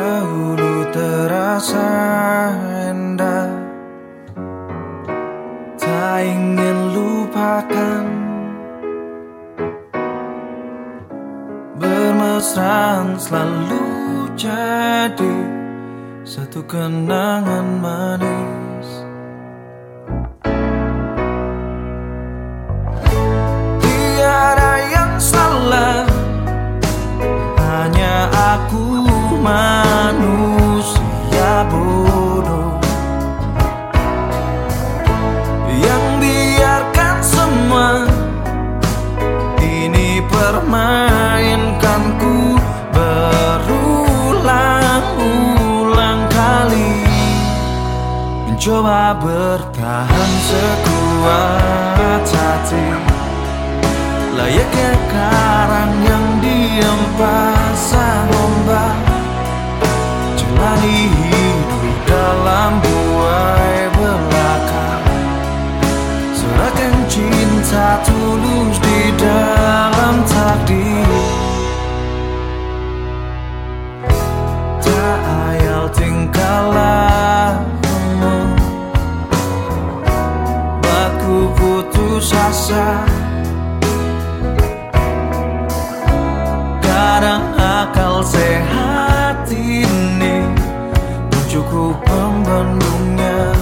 dahulu terasa indah. Tak ingin lupakan Bermesraan selalu jadi Satu kenangan manis Ini permainkanku Berulang-ulang kali. Mencoba bertahan sekuat hati. Layaknya karang putus asa Kadang akal sehat ini cukup pembendungnya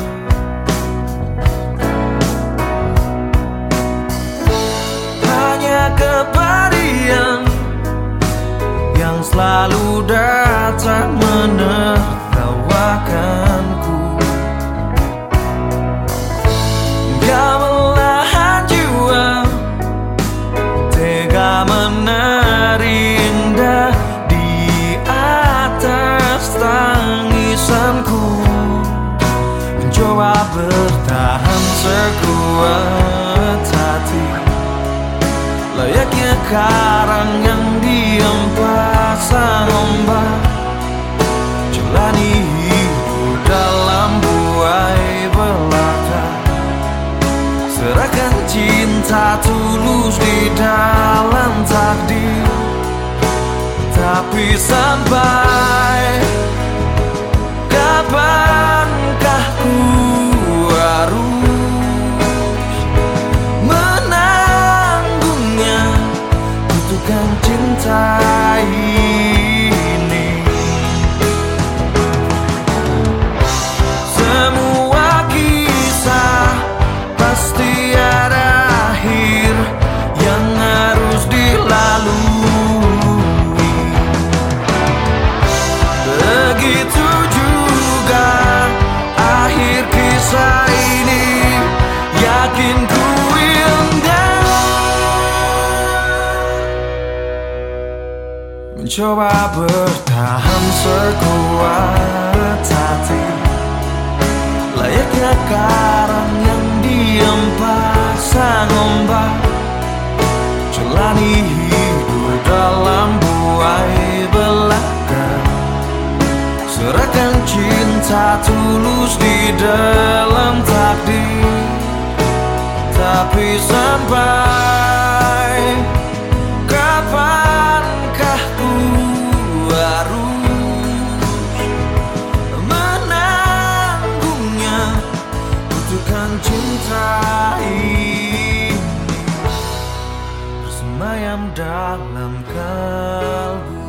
Hanya kepadian yang selalu datang sekuat hati. Layaknya karang yang diam pasang ombak Jalani hidup dalam buai belaka. Serahkan cinta tulus di dalam takdir. Tapi sampai Butuhkan cinta Mencoba bertahan sekuat hati. Layaknya karang yang diam pasang ombak Jalani hidup dalam buai belaka. Serahkan cinta tulus di dalam takdir. Tapi sampai bersemayam dalam kalbu.